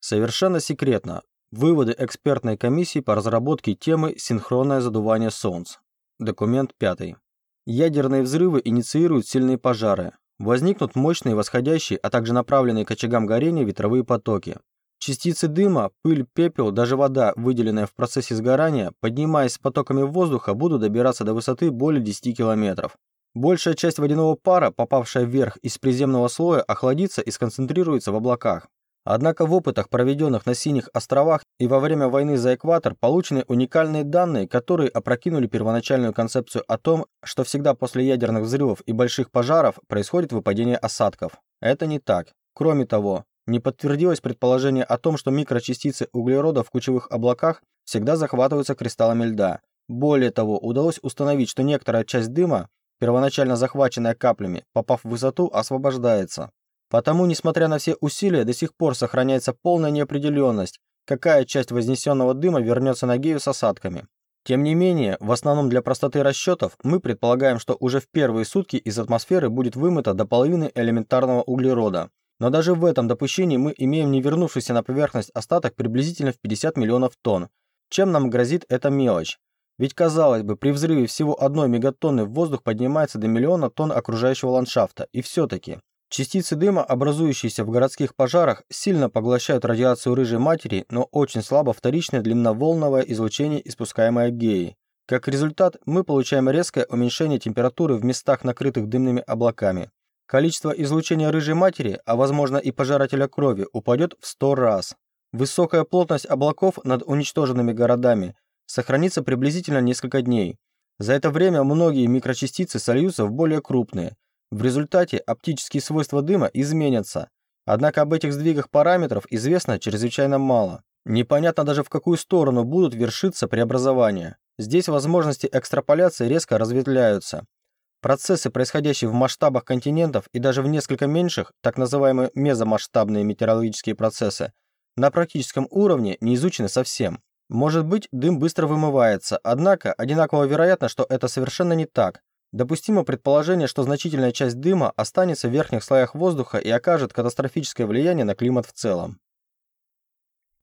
Совершенно секретно. Выводы экспертной комиссии по разработке темы «Синхронное задувание солнц». Документ 5. Ядерные взрывы инициируют сильные пожары. Возникнут мощные восходящие, а также направленные к очагам горения ветровые потоки. Частицы дыма, пыль, пепел, даже вода, выделенная в процессе сгорания, поднимаясь с потоками воздуха, будут добираться до высоты более 10 километров. Большая часть водяного пара, попавшая вверх из приземного слоя, охладится и сконцентрируется в облаках. Однако в опытах, проведенных на Синих островах и во время войны за экватор, получены уникальные данные, которые опрокинули первоначальную концепцию о том, что всегда после ядерных взрывов и больших пожаров происходит выпадение осадков. Это не так. Кроме того, не подтвердилось предположение о том, что микрочастицы углерода в кучевых облаках всегда захватываются кристаллами льда. Более того, удалось установить, что некоторая часть дыма, первоначально захваченная каплями, попав в высоту, освобождается. Потому, несмотря на все усилия, до сих пор сохраняется полная неопределенность, какая часть вознесенного дыма вернется на Гею с осадками. Тем не менее, в основном для простоты расчетов, мы предполагаем, что уже в первые сутки из атмосферы будет вымыто до половины элементарного углерода. Но даже в этом допущении мы имеем не вернувшийся на поверхность остаток приблизительно в 50 миллионов тонн. Чем нам грозит эта мелочь? Ведь, казалось бы, при взрыве всего одной мегатонны в воздух поднимается до миллиона тонн окружающего ландшафта. И все-таки Частицы дыма, образующиеся в городских пожарах, сильно поглощают радиацию рыжей матери, но очень слабо вторичное длинноволновое излучение, испускаемое геей. Как результат, мы получаем резкое уменьшение температуры в местах, накрытых дымными облаками. Количество излучения рыжей матери, а возможно и пожирателя крови, упадет в 100 раз. Высокая плотность облаков над уничтоженными городами сохранится приблизительно несколько дней. За это время многие микрочастицы сольются в более крупные, в результате оптические свойства дыма изменятся, однако об этих сдвигах параметров известно чрезвычайно мало. Непонятно даже в какую сторону будут вершиться преобразования. Здесь возможности экстраполяции резко разветвляются. Процессы, происходящие в масштабах континентов и даже в несколько меньших, так называемые мезомасштабные метеорологические процессы, на практическом уровне не изучены совсем. Может быть, дым быстро вымывается, однако одинаково вероятно, что это совершенно не так. Допустимо предположение, что значительная часть дыма останется в верхних слоях воздуха и окажет катастрофическое влияние на климат в целом.